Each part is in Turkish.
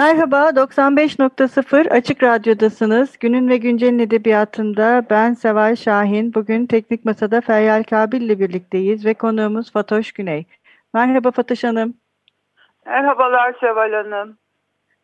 Merhaba, 95.0 Açık Radyo'dasınız. Günün ve Güncel'in edebiyatında ben Seval Şahin. Bugün Teknik Masa'da Feryal Kabil ile birlikteyiz ve konuğumuz Fatoş Güney. Merhaba Fatoş Hanım. Merhabalar Seval Hanım.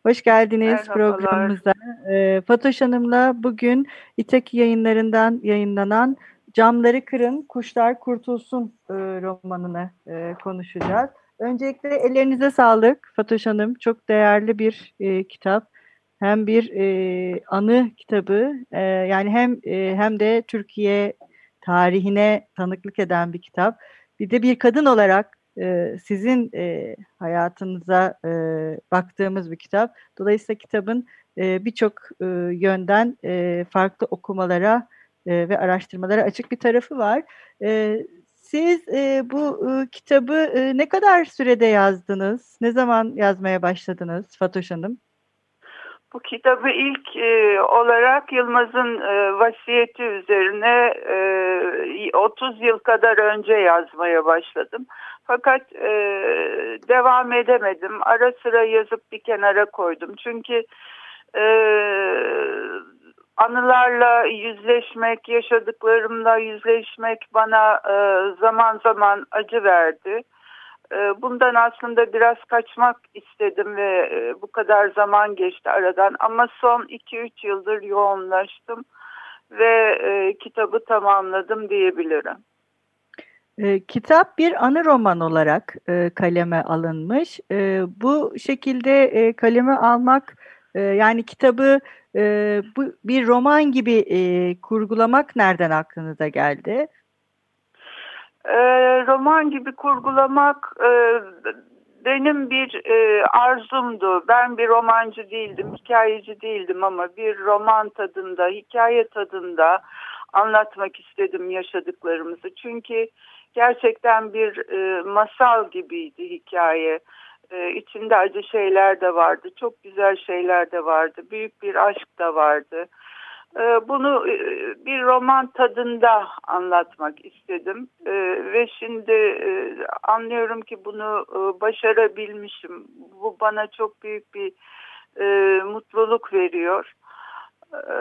Hoş geldiniz Merhabalar. programımıza. Ee, Fatoş Hanım'la bugün İtaki yayınlarından yayınlanan Camları Kırın, Kuşlar Kurtulsun e, romanını e, konuşacağız. Öncelikle ellerinize sağlık Fatoş Hanım. Çok değerli bir e, kitap. Hem bir e, anı kitabı, e, yani hem e, hem de Türkiye tarihine tanıklık eden bir kitap. Bir de bir kadın olarak e, sizin e, hayatınıza e, baktığımız bir kitap. Dolayısıyla kitabın e, birçok e, yönden e, farklı okumalara e, ve araştırmalara açık bir tarafı var. E, siz e, bu e, kitabı e, ne kadar sürede yazdınız? Ne zaman yazmaya başladınız Fatoş Hanım? Bu kitabı ilk e, olarak Yılmaz'ın e, vasiyeti üzerine e, 30 yıl kadar önce yazmaya başladım. Fakat e, devam edemedim. Ara sıra yazıp bir kenara koydum. Çünkü e, anılarla yüzleşmek, yaşadıklarımla yüzleşmek bana e, zaman zaman acı verdi. E, bundan aslında biraz kaçmak istedim ve e, bu kadar zaman geçti aradan. Ama son 2-3 yıldır yoğunlaştım ve e, kitabı tamamladım diyebilirim. E, kitap bir anı roman olarak e, kaleme alınmış. E, bu şekilde e, kaleme almak, e, yani kitabı e, bu bir roman gibi e, kurgulamak nereden aklınıza geldi? E, roman gibi kurgulamak e, benim bir e, arzumdu. Ben bir romancı değildim, hikayeci değildim ama bir roman tadında, hikaye tadında anlatmak istedim yaşadıklarımızı. Çünkü gerçekten bir e, masal gibiydi hikaye. E, içinde acı şeyler de vardı, çok güzel şeyler de vardı, büyük bir aşk da vardı. E, bunu e, bir roman tadında anlatmak istedim e, ve şimdi e, anlıyorum ki bunu e, başarabilmişim. Bu bana çok büyük bir e, mutluluk veriyor. E,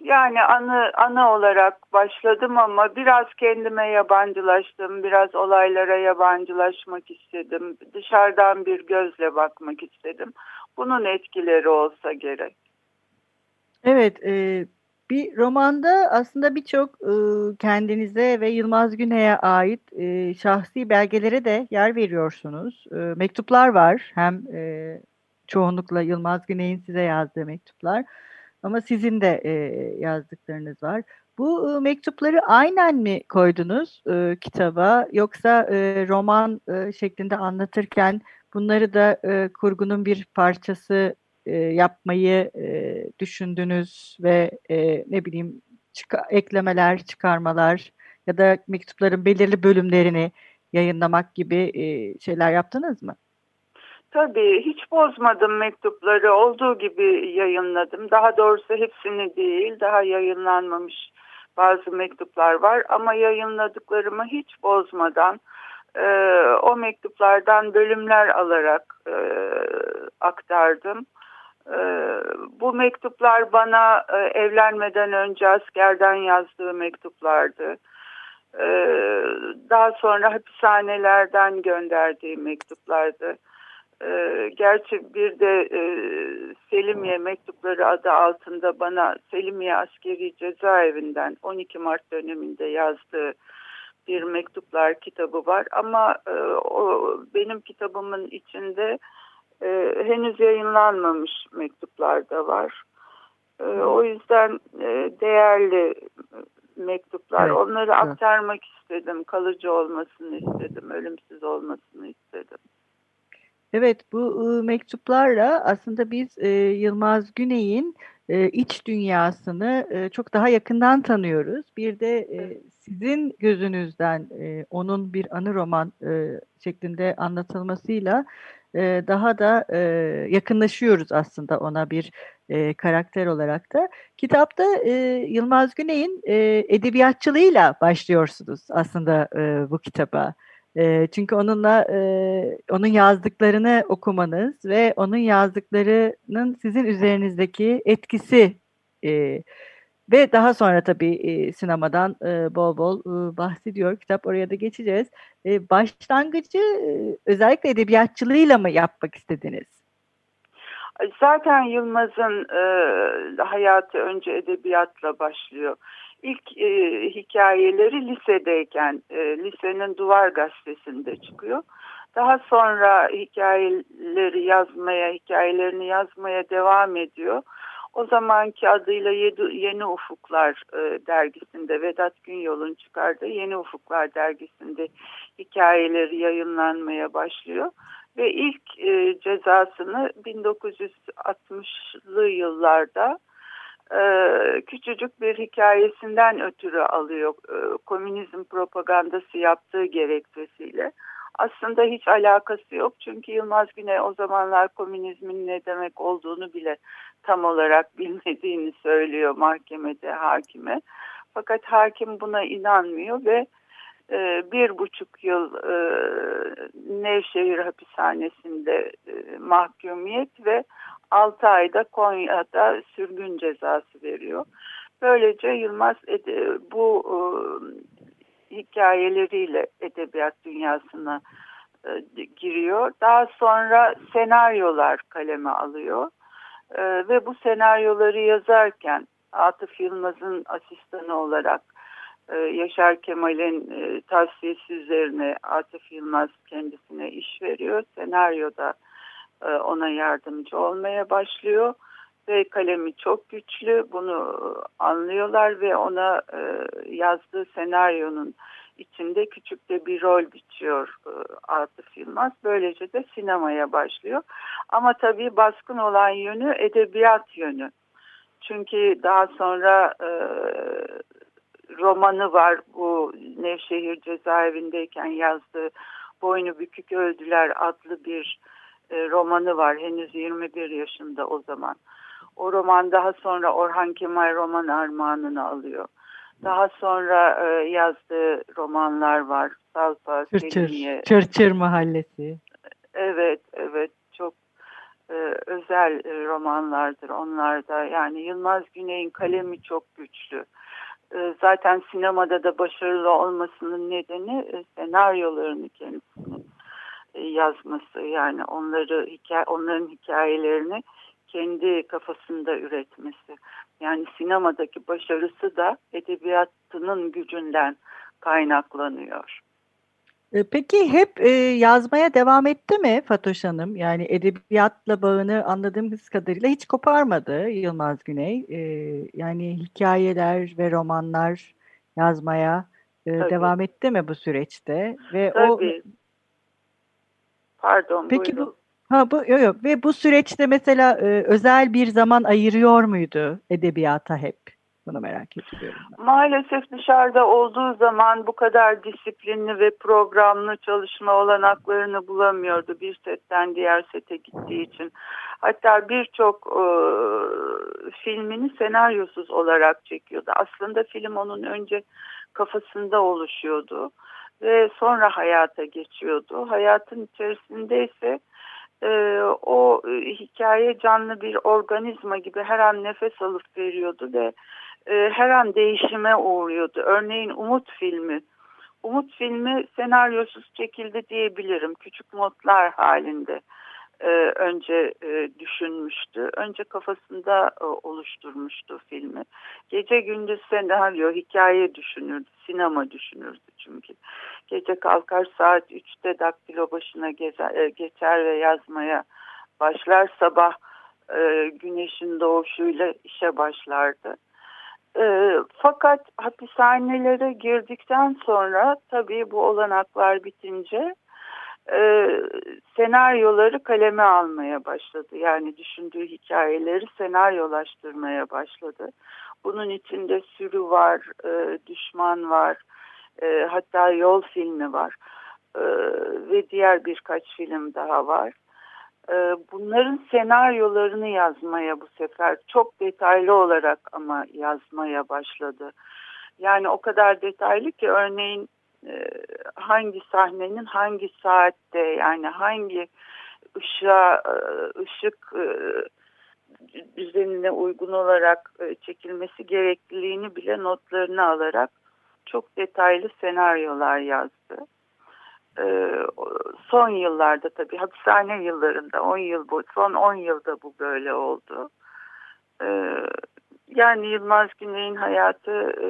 yani anı anı olarak başladım ama biraz kendime yabancılaştım, biraz olaylara yabancılaşmak istedim. Dışarıdan bir gözle bakmak istedim. Bunun etkileri olsa gerek. Evet, e, bir romanda aslında birçok e, kendinize ve Yılmaz Güney'e ait e, şahsi belgelere de yer veriyorsunuz. E, mektuplar var, hem e, çoğunlukla Yılmaz Güney'in size yazdığı mektuplar. Ama sizin de e, yazdıklarınız var. Bu e, mektupları aynen mi koydunuz e, kitaba yoksa e, roman e, şeklinde anlatırken bunları da e, kurgunun bir parçası e, yapmayı e, düşündünüz ve e, ne bileyim çıka, eklemeler, çıkarmalar ya da mektupların belirli bölümlerini yayınlamak gibi e, şeyler yaptınız mı? Tabii hiç bozmadım mektupları olduğu gibi yayınladım. Daha doğrusu hepsini değil daha yayınlanmamış bazı mektuplar var ama yayınladıklarımı hiç bozmadan e, o mektuplardan bölümler alarak e, aktardım. E, bu mektuplar bana e, evlenmeden önce askerden yazdığı mektuplardı. E, daha sonra hapishanelerden gönderdiği mektuplardı. E, gerçi bir de e, Selimiye mektupları adı altında bana Selimiye Askeri Cezaevinden 12 Mart döneminde yazdığı bir mektuplar kitabı var ama e, o benim kitabımın içinde e, henüz yayınlanmamış mektuplar da var. E, o yüzden e, değerli mektuplar. Evet, Onları evet. aktarmak istedim. Kalıcı olmasını istedim. Ölümsüz olmasını istedim. Evet, bu ıı, mektuplarla aslında biz e, Yılmaz Güney'in e, iç dünyasını e, çok daha yakından tanıyoruz. Bir de e, sizin gözünüzden e, onun bir anı roman e, şeklinde anlatılmasıyla e, daha da e, yakınlaşıyoruz aslında ona bir e, karakter olarak da. Kitapta e, Yılmaz Güney'in e, edebiyatçılığıyla başlıyorsunuz aslında e, bu kitaba. E, çünkü onunla e, onun yazdıklarını okumanız ve onun yazdıklarının sizin üzerinizdeki etkisi e, ve daha sonra tabii e, sinemadan e, bol bol e, bahsediyor. Kitap oraya da geçeceğiz. E, başlangıcı e, özellikle edebiyatçılığıyla mı yapmak istediniz? Zaten Yılmaz'ın e, hayatı önce edebiyatla başlıyor. İlk e, hikayeleri lisedeyken e, lisenin duvar gazetesinde çıkıyor. Daha sonra hikayeleri yazmaya, hikayelerini yazmaya devam ediyor. O zamanki adıyla Yeni Ufuklar e, dergisinde Vedat Günyol'un çıkardığı Yeni Ufuklar dergisinde hikayeleri yayınlanmaya başlıyor. Ve ilk e, cezasını 1960'lı yıllarda e, küçücük bir hikayesinden ötürü alıyor. E, komünizm propagandası yaptığı gerekçesiyle. Aslında hiç alakası yok. Çünkü Yılmaz Güney o zamanlar komünizmin ne demek olduğunu bile tam olarak bilmediğini söylüyor mahkemede hakime. Fakat hakim buna inanmıyor ve e, bir buçuk yıl Nevşehir hapishanesinde mahkumiyet ve altı ayda Konya'da sürgün cezası veriyor. Böylece Yılmaz bu e, hikayeleriyle edebiyat dünyasına e, giriyor. Daha sonra senaryolar kaleme alıyor. E, ve bu senaryoları yazarken Atıf Yılmaz'ın asistanı olarak Yaşar Kemal'in e, tavsiyesi üzerine Atıf Yılmaz kendisine iş veriyor. Senaryoda e, ona yardımcı olmaya başlıyor ve kalemi çok güçlü bunu anlıyorlar ve ona e, yazdığı senaryonun içinde küçük de bir rol biçiyor e, Atıf Yılmaz. Böylece de sinemaya başlıyor. Ama tabii baskın olan yönü edebiyat yönü. Çünkü daha sonra e, romanı var bu Nevşehir cezaevindeyken yazdığı Boynu Bükük Öldüler adlı bir e, romanı var. Henüz 21 yaşında o zaman. O roman daha sonra Orhan Kemal roman armağanını alıyor. Daha sonra e, yazdığı romanlar var. Salpa, Çırçır, Selimiye. Çırçır Mahallesi. Evet, evet. Çok e, özel e, romanlardır onlar da. Yani Yılmaz Güney'in kalemi çok güçlü. E, zaten sinemada da başarılı olmasının nedeni e, senaryolarını kendisinin e, yazması. Yani onları hikaye, onların hikayelerini kendi kafasında üretmesi. Yani sinemadaki başarısı da edebiyatının gücünden kaynaklanıyor. E, Peki hep e, yazmaya devam etti mi Fatoş Hanım? Yani edebiyatla bağını anladığımız kadarıyla hiç koparmadı Yılmaz Güney. E, yani hikayeler ve romanlar yazmaya e, Tabii. devam etti mi bu süreçte? Ve o Tabii. Pardon Peki buyurun. bu ha bu yok yok ve bu süreçte mesela e, özel bir zaman ayırıyor muydu edebiyata hep? Bunu merak ediyorum. ben. Maalesef dışarıda olduğu zaman bu kadar disiplinli ve programlı çalışma olanaklarını bulamıyordu bir setten diğer sete gittiği için. Hatta birçok e, filmini senaryosuz olarak çekiyordu. Aslında film onun önce kafasında oluşuyordu ve sonra hayata geçiyordu. Hayatın içerisinde ise e, o e, hikaye canlı bir organizma gibi her an nefes alıp veriyordu ve e, her an değişime uğruyordu. Örneğin Umut filmi. Umut filmi senaryosuz çekildi diyebilirim. Küçük notlar halinde e, önce e, düşünmüştü. Önce kafasında e, oluşturmuştu filmi. Gece gündüz senaryo, hikaye düşünürdü. Sinema düşünürdü çünkü. Gece kalkar saat 3'te daktilo başına gezer, e, geçer ve yazmaya başlar. Sabah e, güneşin doğuşuyla işe başlardı. E, fakat hapishanelere girdikten sonra tabii bu olanaklar bitince e, senaryoları kaleme almaya başladı. Yani düşündüğü hikayeleri senaryolaştırmaya başladı. Bunun içinde sürü var, e, düşman var, e, hatta yol filmi var e, ve diğer birkaç film daha var. E, bunların senaryolarını yazmaya bu sefer çok detaylı olarak ama yazmaya başladı. Yani o kadar detaylı ki örneğin hangi sahnenin hangi saatte yani hangi ışığa e, ışık e, düzenine uygun olarak e, çekilmesi gerekliliğini bile notlarını alarak çok detaylı senaryolar yazdı. Son yıllarda tabii hapishane yıllarında 10 yıl bu son 10 yılda bu böyle oldu. Yani Yılmaz Güney'in hayatı e,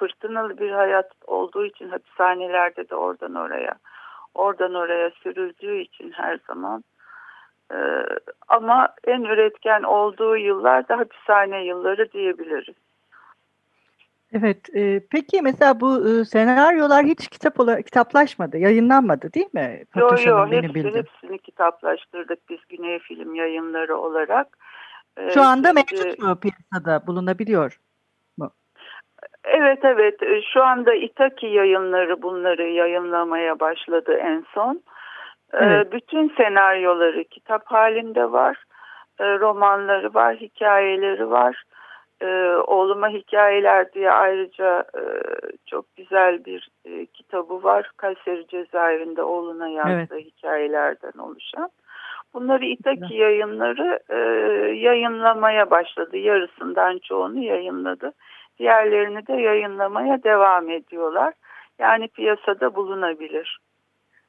fırtınalı bir hayat olduğu için hapishanelerde de oradan oraya oradan oraya sürüldüğü için her zaman e, ama en üretken olduğu yıllar da hapishane yılları diyebiliriz. Evet, e, peki mesela bu e, senaryolar hiç kitap olarak kitaplaşmadı, yayınlanmadı değil mi? Yok yok, hepsi, hepsini kitaplaştırdık biz Güney Film Yayınları olarak. E, Şu anda mevcut mu piyasada bulunabiliyor? Evet evet, e, şu anda Itaki Yayınları bunları yayınlamaya başladı en son. E, evet. Bütün senaryoları kitap halinde var, romanları var, hikayeleri var e, oğluma hikayeler diye ayrıca e, çok güzel bir e, kitabı var. Kayseri cezaevinde oğluna yazdığı evet. hikayelerden oluşan. Bunları İtaki yayınları e, yayınlamaya başladı. Yarısından çoğunu yayınladı. Diğerlerini de yayınlamaya devam ediyorlar. Yani piyasada bulunabilir.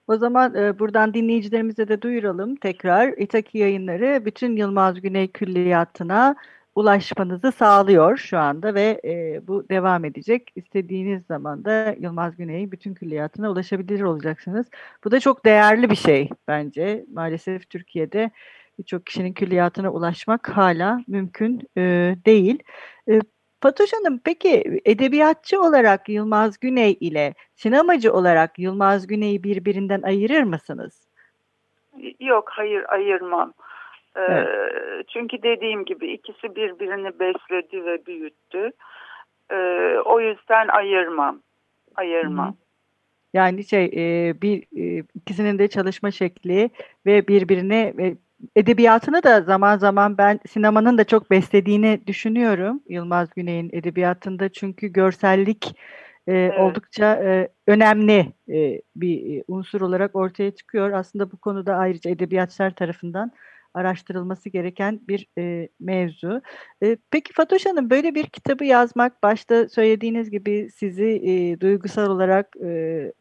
O zaman e, buradan dinleyicilerimize de duyuralım tekrar. İtaki yayınları bütün Yılmaz Güney Külliyatı'na ulaşmanızı sağlıyor şu anda ve e, bu devam edecek. İstediğiniz zaman da Yılmaz Güney'in bütün külliyatına ulaşabilir olacaksınız. Bu da çok değerli bir şey bence. Maalesef Türkiye'de birçok kişinin külliyatına ulaşmak hala mümkün e, değil. E, Fatoş Hanım peki edebiyatçı olarak Yılmaz Güney ile sinemacı olarak Yılmaz Güney'i birbirinden ayırır mısınız? Yok hayır ayırmam. Evet. Çünkü dediğim gibi ikisi birbirini besledi ve büyüttü. O yüzden ayırmam. Ayırmam. Yani şey bir ikisinin de çalışma şekli ve birbirine edebiyatını da zaman zaman ben sinemanın da çok beslediğini düşünüyorum Yılmaz Güney'in edebiyatında çünkü görsellik evet. oldukça önemli bir unsur olarak ortaya çıkıyor. Aslında bu konuda ayrıca edebiyatçılar tarafından araştırılması gereken bir e, mevzu. E, peki Fatoş Hanım böyle bir kitabı yazmak başta söylediğiniz gibi sizi e, duygusal olarak e,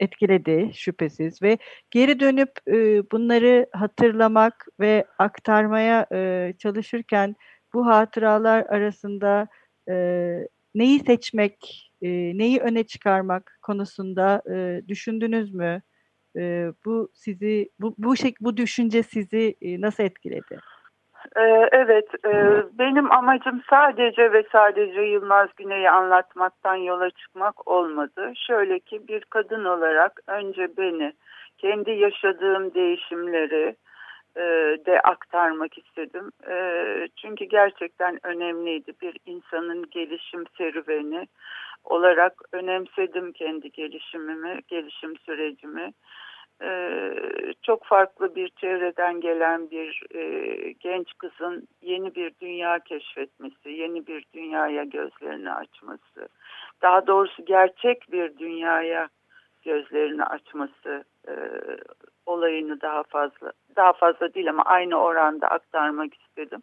etkiledi şüphesiz ve geri dönüp e, bunları hatırlamak ve aktarmaya e, çalışırken bu hatıralar arasında e, neyi seçmek, e, neyi öne çıkarmak konusunda e, düşündünüz mü? E, bu sizi bu bu şey bu düşünce sizi e, nasıl etkiledi? Evet, benim amacım sadece ve sadece Yılmaz Güney'i anlatmaktan yola çıkmak olmadı. Şöyle ki bir kadın olarak önce beni, kendi yaşadığım değişimleri de aktarmak istedim. Çünkü gerçekten önemliydi bir insanın gelişim serüveni olarak önemsedim kendi gelişimimi, gelişim sürecimi. Ee, çok farklı bir çevreden gelen bir e, genç kızın yeni bir dünya keşfetmesi, yeni bir dünyaya gözlerini açması, daha doğrusu gerçek bir dünyaya gözlerini açması e, olayını daha fazla, daha fazla değil ama aynı oranda aktarmak istedim.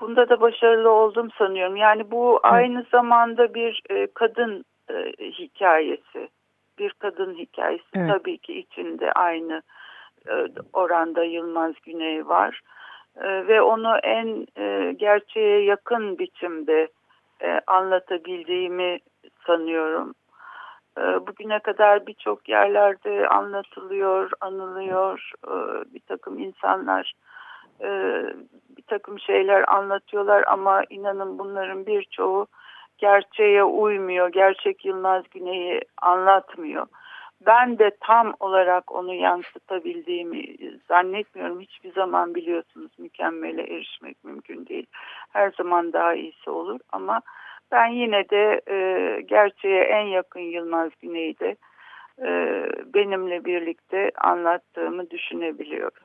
Bunda da başarılı oldum sanıyorum. Yani bu aynı zamanda bir e, kadın e, hikayesi. Bir kadın hikayesi. Evet. Tabii ki içinde aynı e, oranda Yılmaz Güney var. E, ve onu en e, gerçeğe yakın biçimde anlatabildiğimi sanıyorum. Bugüne kadar birçok yerlerde anlatılıyor, anılıyor. Bir takım insanlar bir takım şeyler anlatıyorlar ama inanın bunların birçoğu gerçeğe uymuyor. Gerçek Yılmaz Güney'i anlatmıyor. Ben de tam olarak onu yansıtabildiğimi zannetmiyorum. Hiçbir zaman biliyorsunuz mükemmele erişmek mümkün değil. Her zaman daha iyisi olur ama ben yine de e, gerçeğe en yakın Yılmaz Güney'i de e, benimle birlikte anlattığımı düşünebiliyorum.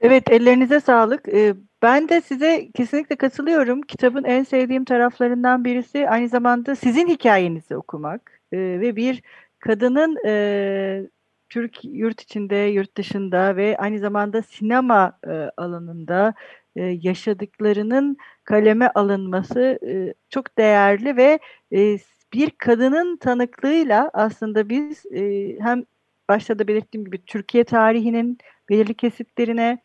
Evet, ellerinize sağlık. Ee, ben de size kesinlikle katılıyorum. Kitabın en sevdiğim taraflarından birisi aynı zamanda sizin hikayenizi okumak ee, ve bir kadının e, Türk yurt içinde, yurt dışında ve aynı zamanda sinema e, alanında e, yaşadıklarının kaleme alınması çok değerli ve bir kadının tanıklığıyla aslında biz hem başta da belirttiğim gibi Türkiye tarihinin belirli kesitlerine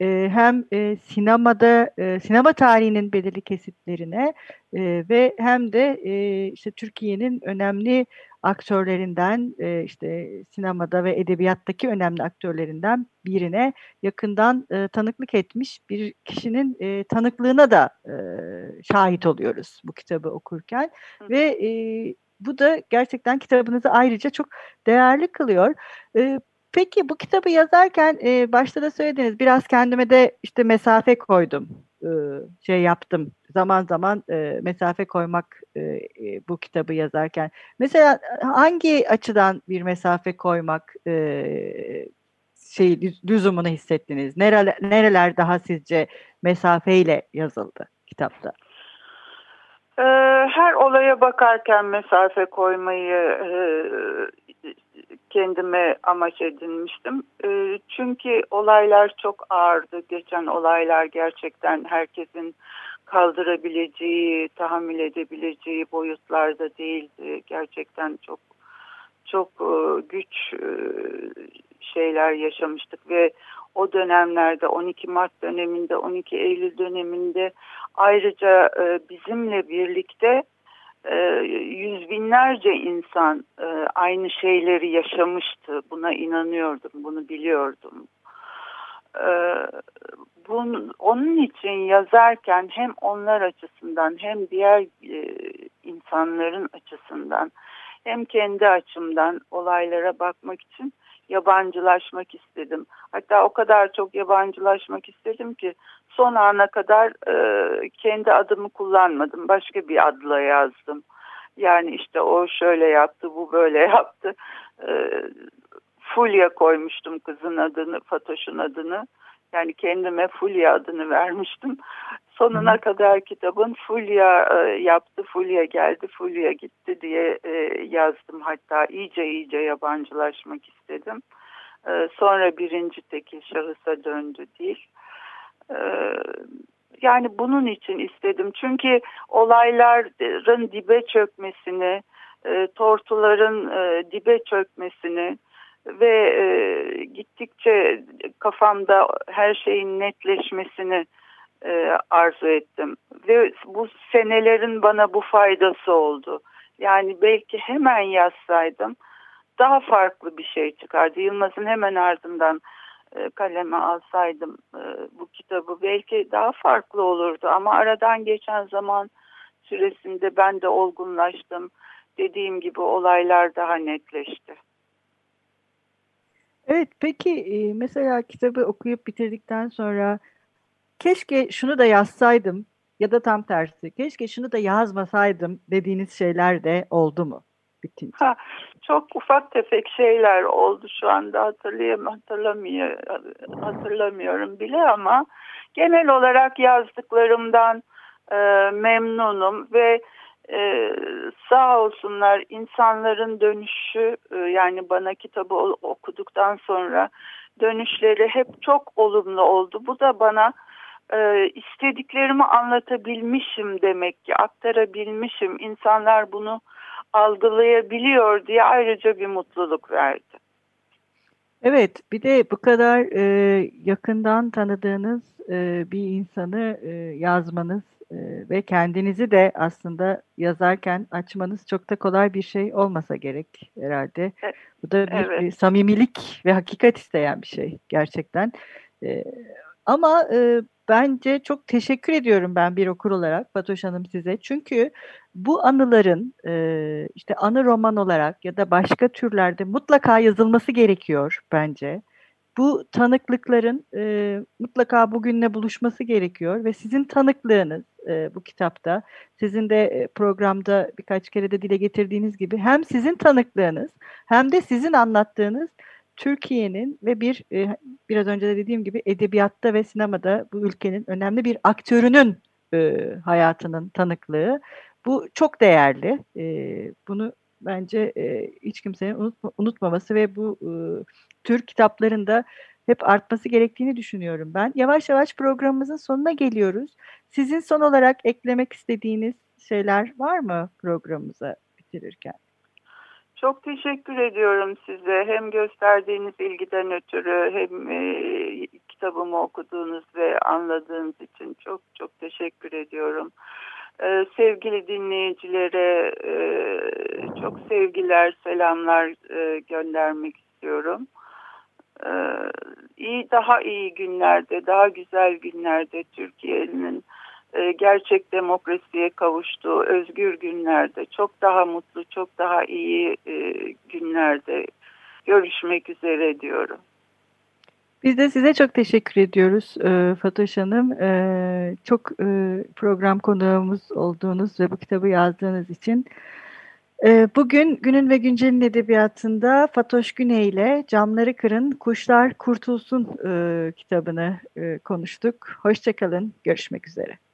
e, hem e, sinemada e, sinema tarihinin belirli kesitlerine e, ve hem de e, işte Türkiye'nin önemli aktörlerinden e, işte sinemada ve edebiyattaki önemli aktörlerinden birine yakından e, tanıklık etmiş bir kişinin e, tanıklığına da e, şahit oluyoruz bu kitabı okurken Hı. ve e, bu da gerçekten kitabınızı ayrıca çok değerli kılıyor. E, Peki bu kitabı yazarken e, başta da söylediniz biraz kendime de işte mesafe koydum. E, şey yaptım. Zaman zaman e, mesafe koymak e, bu kitabı yazarken. Mesela hangi açıdan bir mesafe koymak e, şey lüzumunu hissettiniz? Nereler, nereler daha sizce mesafeyle yazıldı kitapta? Her olaya bakarken mesafe koymayı kendime amaç edinmiştim. E, çünkü olaylar çok ağırdı. Geçen olaylar gerçekten herkesin kaldırabileceği, tahammül edebileceği boyutlarda değildi. Gerçekten çok çok e, güç e, şeyler yaşamıştık ve o dönemlerde 12 Mart döneminde 12 Eylül döneminde ayrıca e, bizimle birlikte e, yüz binlerce insan e, aynı şeyleri yaşamıştı. Buna inanıyordum, bunu biliyordum. E, bunun, onun için yazarken hem onlar açısından hem diğer insanların açısından hem kendi açımdan olaylara bakmak için yabancılaşmak istedim. Hatta o kadar çok yabancılaşmak istedim ki son ana kadar e, kendi adımı kullanmadım. Başka bir adla yazdım. Yani işte o şöyle yaptı, bu böyle yaptı. E, Fulya koymuştum kızın adını, Fatoş'un adını. Yani kendime Fulya adını vermiştim. Sonuna kadar kitabın Fulya e, yaptı, Fulya geldi, Fulya gitti diye e, yazdım. Hatta iyice iyice yabancılaşmak istedim. E, sonra birinci tekil şahısa döndü değil. Yani bunun için istedim. Çünkü olayların dibe çökmesini, tortuların dibe çökmesini ve e, gittikçe kafamda her şeyin netleşmesini e, arzu ettim. Ve bu senelerin bana bu faydası oldu. Yani belki hemen yazsaydım daha farklı bir şey çıkardı. Yılmaz'ın hemen ardından e, kaleme alsaydım e, bu kitabı belki daha farklı olurdu. Ama aradan geçen zaman süresinde ben de olgunlaştım. Dediğim gibi olaylar daha netleşti. Evet peki e, mesela kitabı okuyup bitirdikten sonra keşke şunu da yazsaydım ya da tam tersi keşke şunu da yazmasaydım dediğiniz şeyler de oldu mu? Bitince. Ha, çok ufak tefek şeyler oldu şu anda hatırlayam hatırlamıyor hatırlamıyorum bile ama genel olarak yazdıklarımdan e, memnunum ve e, sağ olsunlar insanların dönüşü e, yani bana kitabı okuduktan sonra dönüşleri hep çok olumlu oldu. Bu da bana e, istediklerimi anlatabilmişim demek ki aktarabilmişim. İnsanlar bunu algılayabiliyor diye ayrıca bir mutluluk verdi. Evet, bir de bu kadar e, yakından tanıdığınız e, bir insanı e, yazmanız ve kendinizi de aslında yazarken açmanız çok da kolay bir şey olmasa gerek herhalde. Evet. Bu da bir evet. samimilik ve hakikat isteyen bir şey gerçekten. E, Ama e, bence çok teşekkür ediyorum ben bir okur olarak Fatoş Hanım size. Çünkü bu anıların e, işte anı roman olarak ya da başka türlerde mutlaka yazılması gerekiyor bence. Bu tanıklıkların e, mutlaka bugünle buluşması gerekiyor ve sizin tanıklığınız e, bu kitapta, sizin de e, programda birkaç kere de dile getirdiğiniz gibi hem sizin tanıklığınız hem de sizin anlattığınız Türkiye'nin ve bir e, biraz önce de dediğim gibi edebiyatta ve sinemada bu ülkenin önemli bir aktörünün e, hayatının tanıklığı. Bu çok değerli. E, bunu bence e, hiç kimsenin unutma, unutmaması ve bu e, tür kitaplarında hep artması gerektiğini düşünüyorum ben. Yavaş yavaş programımızın sonuna geliyoruz. Sizin son olarak eklemek istediğiniz şeyler var mı programımıza bitirirken? Çok teşekkür ediyorum size. Hem gösterdiğiniz ilgiden ötürü hem e, kitabımı okuduğunuz ve anladığınız için çok çok teşekkür ediyorum. Ee, sevgili dinleyicilere e, çok sevgiler, selamlar e, göndermek istiyorum. Ee, iyi, daha iyi günlerde, daha güzel günlerde Türkiye'nin e, gerçek demokrasiye kavuştuğu özgür günlerde, çok daha mutlu, çok daha iyi e, günlerde görüşmek üzere diyorum. Biz de size çok teşekkür ediyoruz e, Fatoş Hanım. Çok program konuğumuz olduğunuz ve bu kitabı yazdığınız için. Bugün Günün ve Güncel'in edebiyatında Fatoş Güney ile Camları Kırın, Kuşlar Kurtulsun kitabını konuştuk. Hoşçakalın, görüşmek üzere.